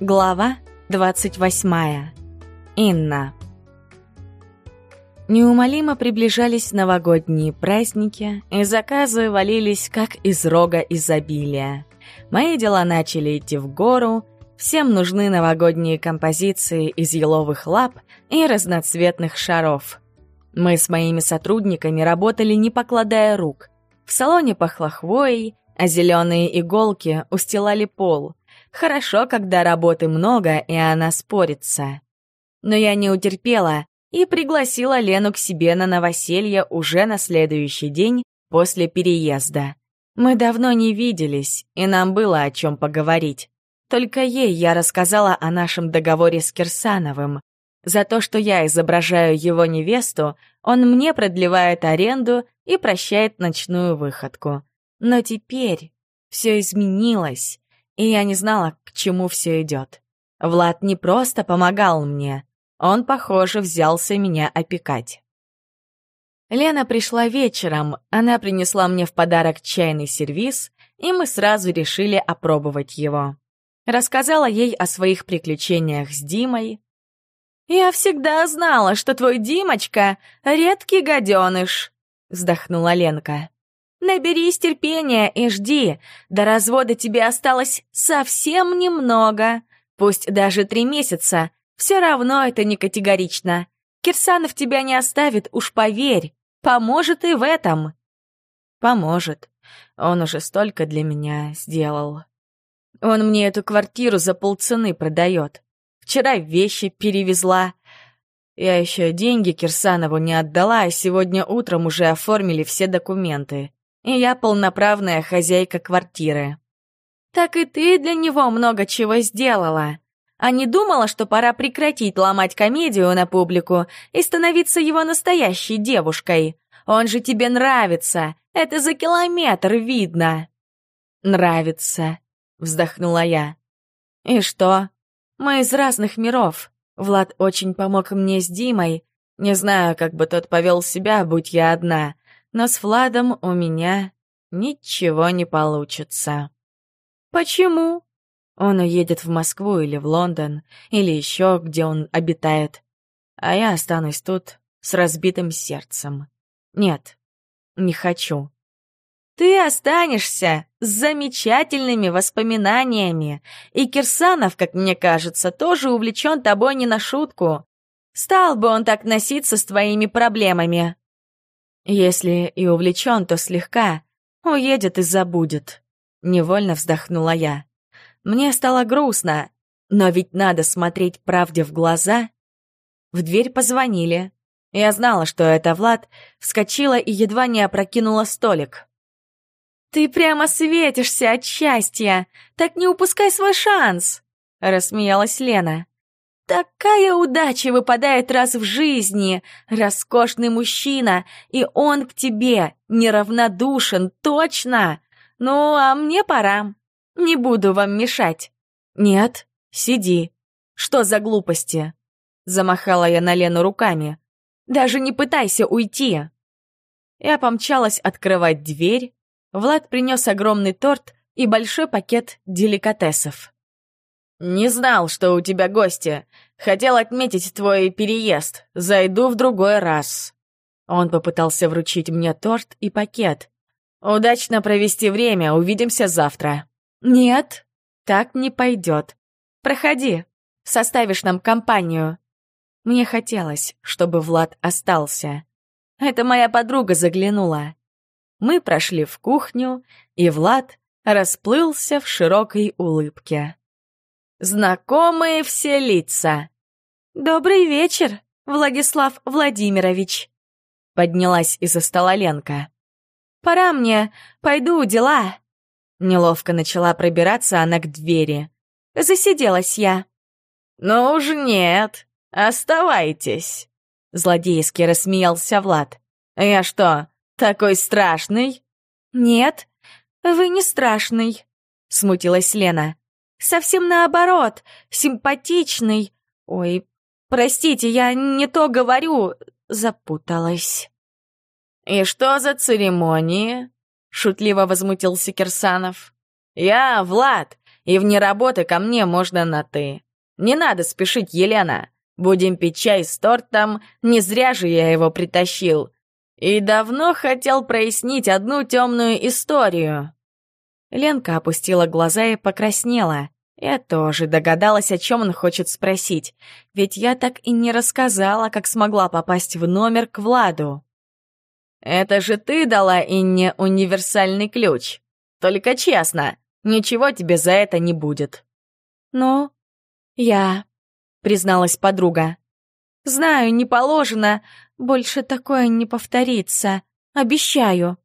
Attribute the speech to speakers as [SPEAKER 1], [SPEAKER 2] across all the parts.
[SPEAKER 1] Глава 28. Инна. Неумолимо приближались новогодние праздники, и заказы валились как из рога изобилия. Мои дела начали идти в гору, всем нужны новогодние композиции из еловых лап и разноцветных шаров. Мы с моими сотрудниками работали, не покладая рук. В салоне пахло хвоей, а зеленые иголки устилали пол — Хорошо, когда работы много, и она спорится. Но я не утерпела и пригласила Лену к себе на новоселье уже на следующий день после переезда. Мы давно не виделись, и нам было о чем поговорить. Только ей я рассказала о нашем договоре с Кирсановым. За то, что я изображаю его невесту, он мне продлевает аренду и прощает ночную выходку. Но теперь все изменилось и я не знала, к чему все идет. Влад не просто помогал мне, он, похоже, взялся меня опекать. Лена пришла вечером, она принесла мне в подарок чайный сервиз, и мы сразу решили опробовать его. Рассказала ей о своих приключениях с Димой. «Я всегда знала, что твой Димочка — редкий гаденыш», — вздохнула Ленка. Наберись терпения и жди. До развода тебе осталось совсем немного. Пусть даже три месяца. Все равно это не категорично. Кирсанов тебя не оставит, уж поверь. Поможет и в этом. Поможет. Он уже столько для меня сделал. Он мне эту квартиру за полцены продает. Вчера вещи перевезла. Я еще деньги Кирсанову не отдала, а сегодня утром уже оформили все документы и я полноправная хозяйка квартиры. Так и ты для него много чего сделала. А не думала, что пора прекратить ломать комедию на публику и становиться его настоящей девушкой. Он же тебе нравится, это за километр видно. Нравится, вздохнула я. И что? Мы из разных миров. Влад очень помог мне с Димой. Не знаю, как бы тот повел себя, будь я одна но с Владом у меня ничего не получится. Почему? Он уедет в Москву или в Лондон, или еще где он обитает, а я останусь тут с разбитым сердцем. Нет, не хочу. Ты останешься с замечательными воспоминаниями, и Кирсанов, как мне кажется, тоже увлечен тобой не на шутку. Стал бы он так носиться с твоими проблемами. Если и увлечен, то слегка. Уедет и забудет. Невольно вздохнула я. Мне стало грустно, но ведь надо смотреть правде в глаза. В дверь позвонили. Я знала, что это Влад, вскочила и едва не опрокинула столик. «Ты прямо светишься от счастья! Так не упускай свой шанс!» — рассмеялась Лена. Такая удача выпадает раз в жизни, роскошный мужчина, и он к тебе неравнодушен, точно. Ну, а мне пора. Не буду вам мешать. Нет, сиди. Что за глупости? Замахала я на Лену руками. Даже не пытайся уйти. Я помчалась открывать дверь. Влад принес огромный торт и большой пакет деликатесов. «Не знал, что у тебя гости. Хотел отметить твой переезд. Зайду в другой раз». Он попытался вручить мне торт и пакет. «Удачно провести время, увидимся завтра». «Нет, так не пойдет. Проходи, составишь нам компанию». Мне хотелось, чтобы Влад остался. Это моя подруга заглянула. Мы прошли в кухню, и Влад расплылся в широкой улыбке. Знакомые все лица. «Добрый вечер, Владислав Владимирович!» Поднялась из-за стола Ленка. «Пора мне, пойду, дела!» Неловко начала пробираться она к двери. Засиделась я. «Ну уж нет, оставайтесь!» Злодейски рассмеялся Влад. «Я что, такой страшный?» «Нет, вы не страшный», — смутилась Лена. Совсем наоборот, симпатичный. Ой, простите, я не то говорю, запуталась. «И что за церемонии?» — шутливо возмутился Кирсанов. «Я Влад, И вне работы ко мне можно на «ты». Не надо спешить, Елена. Будем пить чай с тортом, не зря же я его притащил. И давно хотел прояснить одну темную историю». Ленка опустила глаза и покраснела. Я тоже догадалась, о чем он хочет спросить, ведь я так и не рассказала, как смогла попасть в номер к Владу. «Это же ты дала Инне универсальный ключ. Только честно, ничего тебе за это не будет». «Ну, я», — призналась подруга. «Знаю, не положено, больше такое не повторится. Обещаю».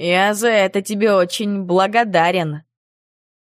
[SPEAKER 1] «Я за это тебе очень благодарен».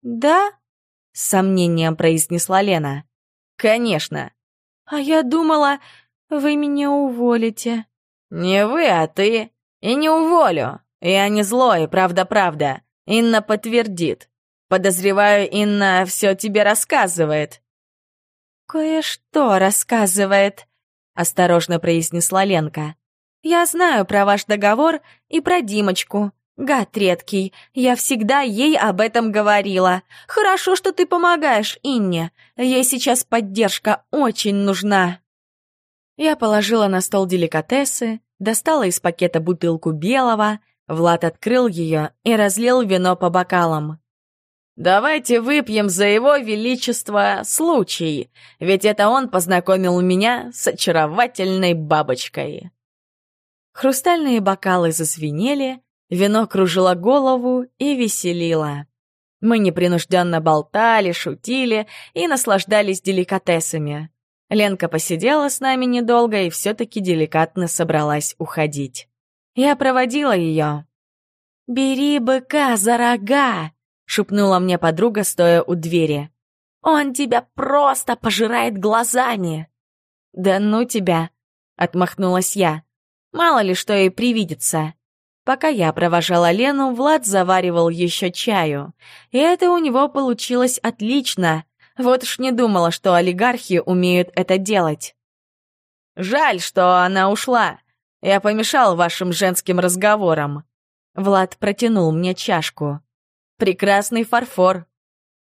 [SPEAKER 1] «Да?» — с сомнением произнесла Лена. «Конечно». «А я думала, вы меня уволите». «Не вы, а ты. И не уволю. Я не злой, правда-правда. Инна подтвердит. Подозреваю, Инна все тебе рассказывает». «Кое-что рассказывает», осторожно произнесла Ленка. «Я знаю про ваш договор и про Димочку. Гад редкий, я всегда ей об этом говорила. Хорошо, что ты помогаешь Инне. Ей сейчас поддержка очень нужна». Я положила на стол деликатесы, достала из пакета бутылку белого, Влад открыл ее и разлил вино по бокалам. Давайте выпьем за его величество случай, ведь это он познакомил меня с очаровательной бабочкой. Хрустальные бокалы зазвенели, вино кружило голову и веселило. Мы непринужденно болтали, шутили и наслаждались деликатесами. Ленка посидела с нами недолго и все-таки деликатно собралась уходить. Я проводила ее. «Бери быка за рога!» — шепнула мне подруга, стоя у двери. «Он тебя просто пожирает глазами!» «Да ну тебя!» — отмахнулась я. «Мало ли что ей привидится!» Пока я провожала Лену, Влад заваривал еще чаю. И это у него получилось отлично. Вот уж не думала, что олигархи умеют это делать. «Жаль, что она ушла. Я помешал вашим женским разговорам». Влад протянул мне чашку. Прекрасный фарфор.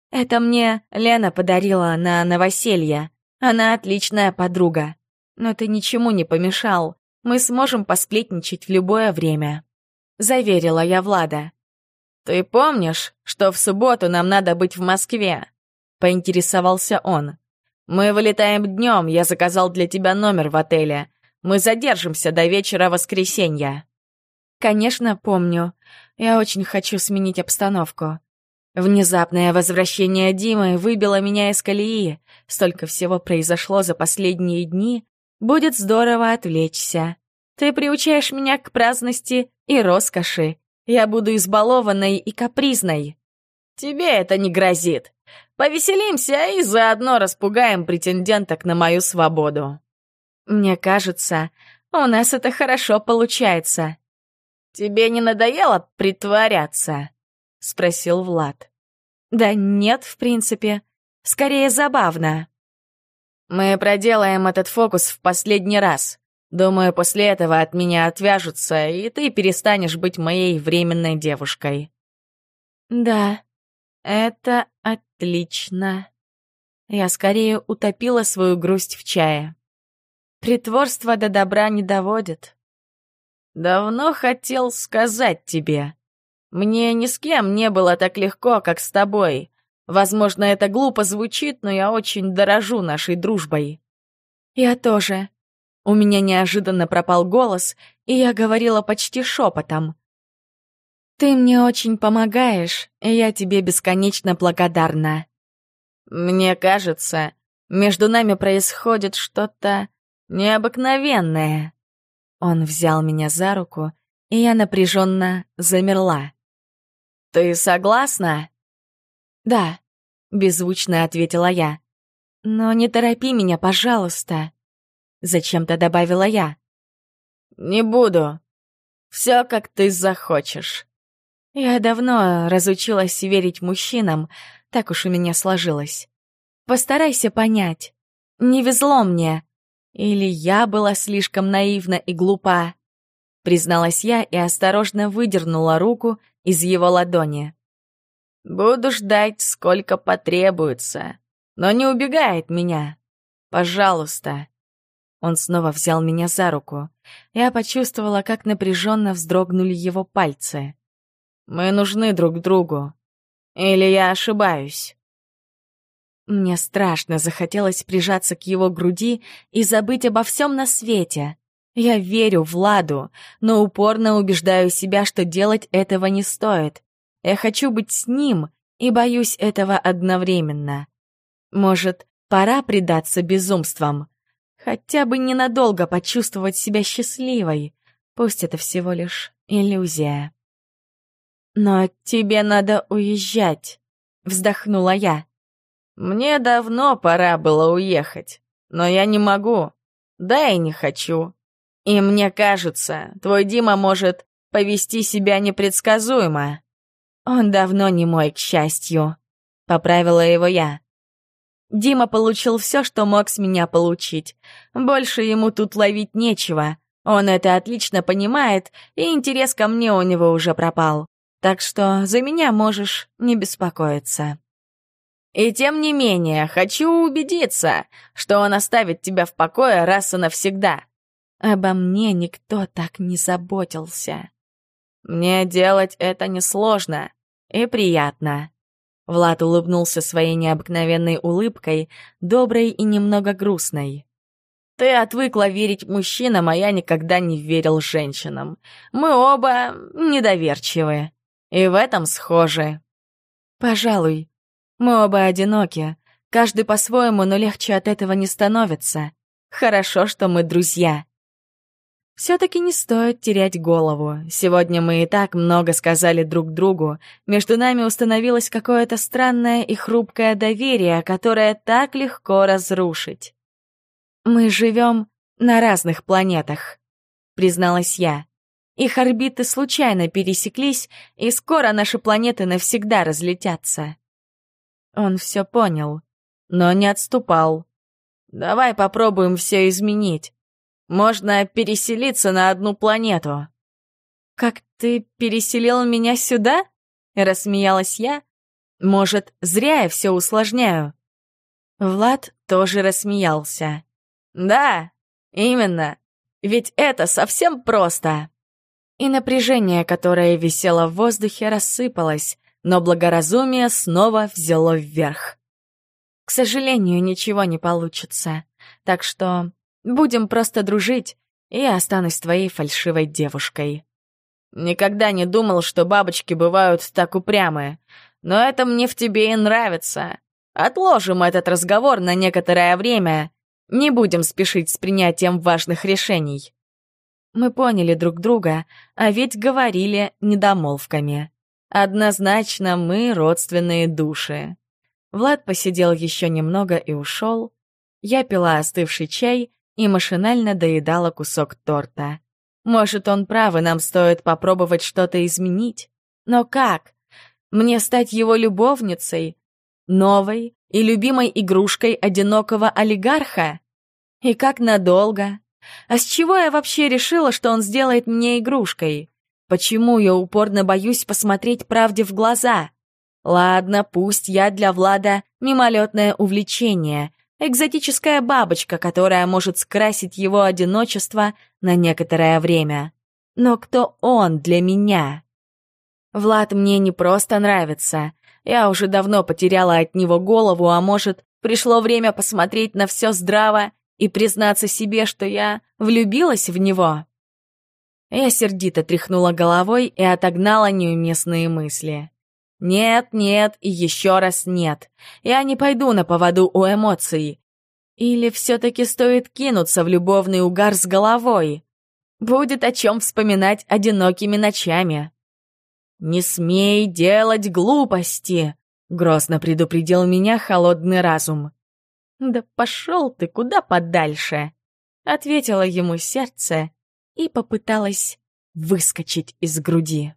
[SPEAKER 1] Это мне Лена подарила на новоселье. Она отличная подруга. Но ты ничему не помешал. Мы сможем посплетничать в любое время. Заверила я Влада. Ты помнишь, что в субботу нам надо быть в Москве? Поинтересовался он. Мы вылетаем днем, я заказал для тебя номер в отеле. Мы задержимся до вечера воскресенья. Конечно, помню. Я очень хочу сменить обстановку. Внезапное возвращение Димы выбило меня из колеи. Столько всего произошло за последние дни. Будет здорово отвлечься. Ты приучаешь меня к праздности и роскоши. Я буду избалованной и капризной. Тебе это не грозит. Повеселимся и заодно распугаем претенденток на мою свободу. Мне кажется, у нас это хорошо получается. «Тебе не надоело притворяться?» — спросил Влад. «Да нет, в принципе. Скорее забавно». «Мы проделаем этот фокус в последний раз. Думаю, после этого от меня отвяжутся, и ты перестанешь быть моей временной девушкой». «Да, это отлично». Я скорее утопила свою грусть в чае. Притворство до добра не доводит. Давно хотел сказать тебе. Мне ни с кем не было так легко, как с тобой. Возможно, это глупо звучит, но я очень дорожу нашей дружбой. Я тоже. У меня неожиданно пропал голос, и я говорила почти шепотом. Ты мне очень помогаешь, и я тебе бесконечно благодарна. Мне кажется, между нами происходит что-то необыкновенное. Он взял меня за руку, и я напряженно замерла. «Ты согласна?» «Да», — беззвучно ответила я. «Но не торопи меня, пожалуйста», — зачем-то добавила я. «Не буду. Все, как ты захочешь». Я давно разучилась верить мужчинам, так уж у меня сложилось. Постарайся понять. Не везло мне, или я была слишком наивна и глупа? Призналась я и осторожно выдернула руку из его ладони. Буду ждать, сколько потребуется. Но не убегает меня. Пожалуйста. Он снова взял меня за руку. Я почувствовала, как напряженно вздрогнули его пальцы. Мы нужны друг другу. Или я ошибаюсь? Мне страшно захотелось прижаться к его груди и забыть обо всем на свете. Я верю Владу, но упорно убеждаю себя, что делать этого не стоит. Я хочу быть с ним и боюсь этого одновременно. Может, пора предаться безумствам? Хотя бы ненадолго почувствовать себя счастливой. Пусть это всего лишь иллюзия. «Но тебе надо уезжать», — вздохнула я. «Мне давно пора было уехать, но я не могу, да и не хочу. И мне кажется, твой Дима может повести себя непредсказуемо». «Он давно не мой, к счастью», — поправила его я. Дима получил все, что мог с меня получить. Больше ему тут ловить нечего. Он это отлично понимает, и интерес ко мне у него уже пропал. Так что за меня можешь не беспокоиться. И тем не менее, хочу убедиться, что он оставит тебя в покое раз и навсегда. Обо мне никто так не заботился. Мне делать это несложно и приятно. Влад улыбнулся своей необыкновенной улыбкой, доброй и немного грустной. Ты отвыкла верить мужчинам, а я никогда не верил женщинам. Мы оба недоверчивые. И в этом схожи. Пожалуй. Мы оба одиноки. Каждый по-своему, но легче от этого не становится. Хорошо, что мы друзья. Все-таки не стоит терять голову. Сегодня мы и так много сказали друг другу. Между нами установилось какое-то странное и хрупкое доверие, которое так легко разрушить. «Мы живем на разных планетах», — призналась я. Их орбиты случайно пересеклись, и скоро наши планеты навсегда разлетятся. Он все понял, но не отступал. Давай попробуем все изменить. Можно переселиться на одну планету. Как ты переселил меня сюда? Рассмеялась я. Может, зря я все усложняю. Влад тоже рассмеялся. Да, именно. Ведь это совсем просто и напряжение, которое висело в воздухе, рассыпалось, но благоразумие снова взяло вверх. К сожалению, ничего не получится, так что будем просто дружить, и я останусь твоей фальшивой девушкой. Никогда не думал, что бабочки бывают так упрямые, но это мне в тебе и нравится. Отложим этот разговор на некоторое время, не будем спешить с принятием важных решений. Мы поняли друг друга, а ведь говорили недомолвками. Однозначно мы родственные души. Влад посидел еще немного и ушел. Я пила остывший чай и машинально доедала кусок торта. Может, он прав, и нам стоит попробовать что-то изменить. Но как? Мне стать его любовницей? Новой и любимой игрушкой одинокого олигарха? И как надолго? А с чего я вообще решила, что он сделает мне игрушкой? Почему я упорно боюсь посмотреть правде в глаза? Ладно, пусть я для Влада мимолетное увлечение, экзотическая бабочка, которая может скрасить его одиночество на некоторое время. Но кто он для меня? Влад мне не просто нравится. Я уже давно потеряла от него голову, а может, пришло время посмотреть на все здраво и признаться себе, что я влюбилась в него. Я сердито тряхнула головой и отогнала неуместные мысли. Нет, нет и еще раз нет. Я не пойду на поводу у эмоций. Или все-таки стоит кинуться в любовный угар с головой? Будет о чем вспоминать одинокими ночами. «Не смей делать глупости!» — грозно предупредил меня холодный разум. «Да пошел ты куда подальше!» — ответила ему сердце и попыталась выскочить из груди.